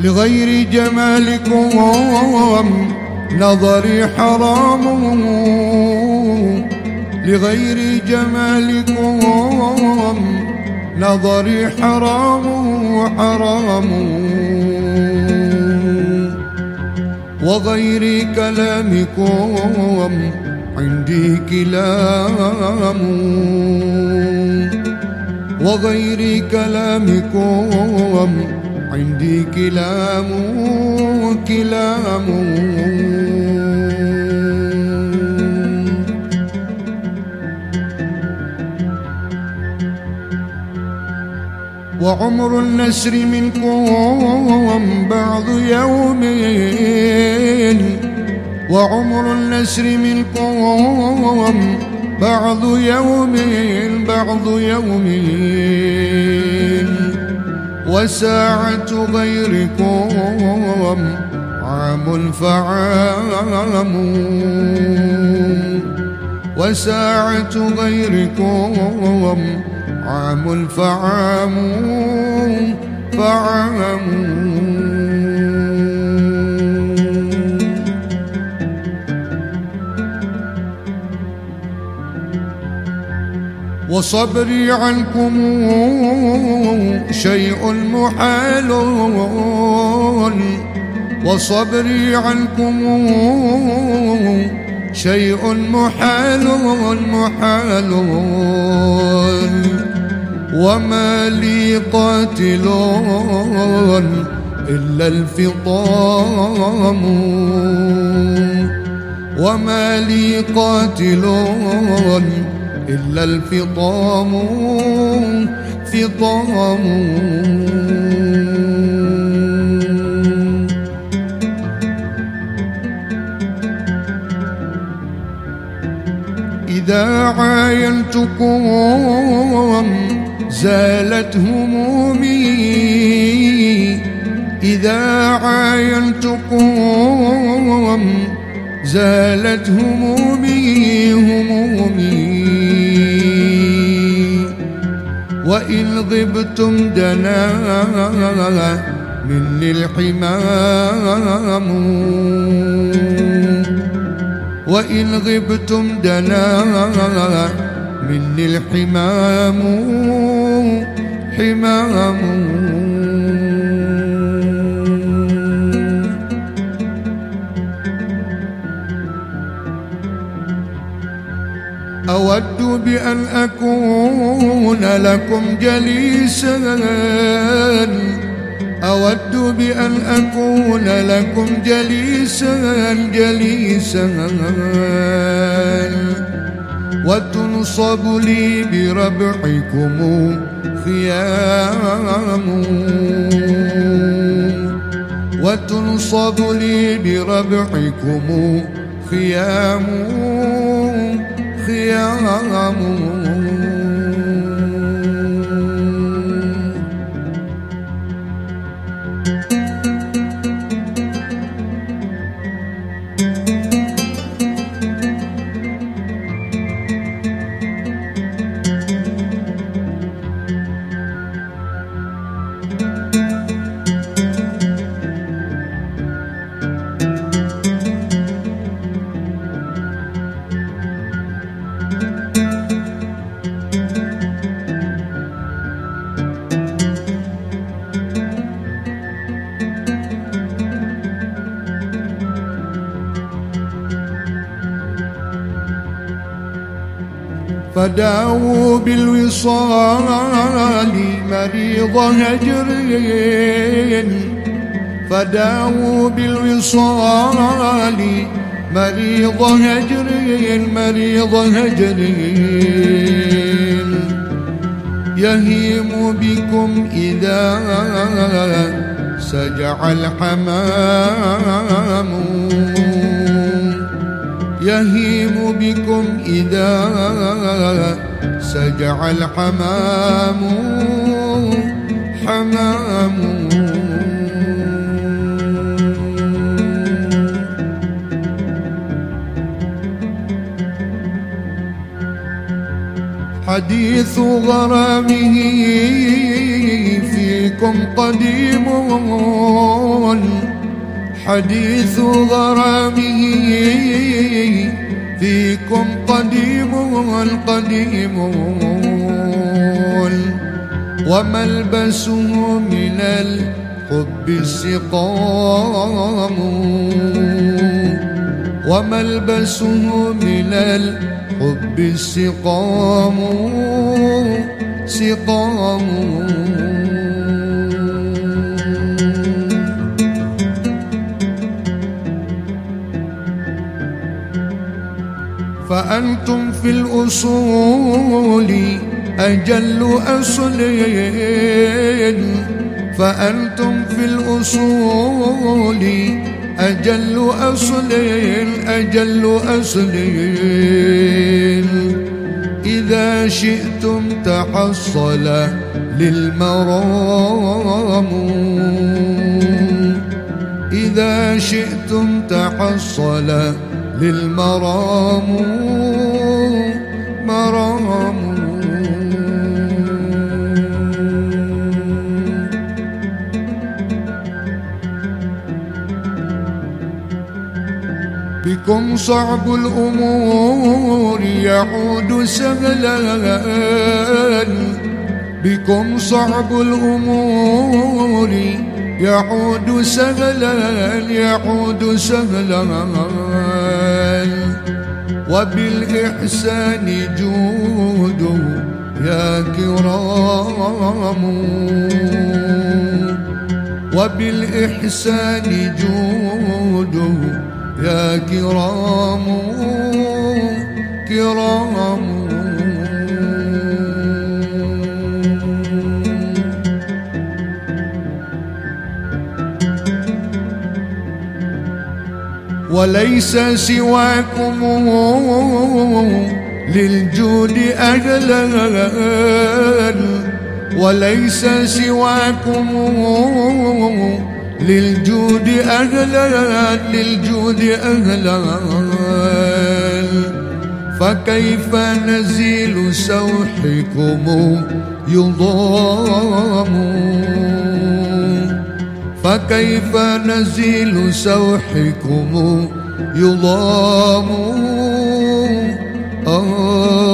لغير جمالكم نظري حرام. لغير جمالكم نظري حرام حرام. وغير كلامكم عندي كلام. وغير كلامكم عندي كلام كلام. وعمر النسر منكم بعض يومين وعمر النسر منكم بعض يومين بعض يومين وساعة غيركم عام فعام وساعة غيركم عام فعام فعام. وصبري عنكم شيء محال. وصبري عنكم شيء محال محال. وما لي قاتل إلا الفطام. وما لي قاتل إلا الفطام فطام. إذا عاينتكم زالت همومي إذا عاينتكم زالت همومي همومي وإن غبتم دنا مني الحمام. وإن غبتم دنا مني الحمام. حمام. أود بأن أكون لكم جليسا. أود بأن أكون لكم جليسا جليسا. وتنصب لي بربعكم خيام. وتنصب لي بربعكم خيام. خيام. فداوا بالوصال مريض هجر فداوا بالوصال مريض هجر مريض هجر يهيم بكم إذا سجع الحمام. يهيم بكم إذا سجع الحمام حمام. حديث غرامه فيكم قديم حديث غرامه فيكم قديم قديم وملبسه من الحب السقام. وملبسه من الحب السقام. سقام. فأنتم في الأصول أجل أصل. فأنتم في الأصول أجل أصل أجل أصل. إذا شئتم تحصل للمرام. إذا شئتم تحصل للمرام مرام. بكم صعب الأمور يعود سهلا. بكم صعب الأمور يعود سهلا يعود سهلا. وبالإحسان جود يا كرام. وبالإحسان جود يا كرام. كرام. وليس سواكم للجود أهلا وليس سواكم للجود أهلا للجود أهلا فكيف نزيل سوحكم يضام؟ فكيف نزيل سوحكم يضام آه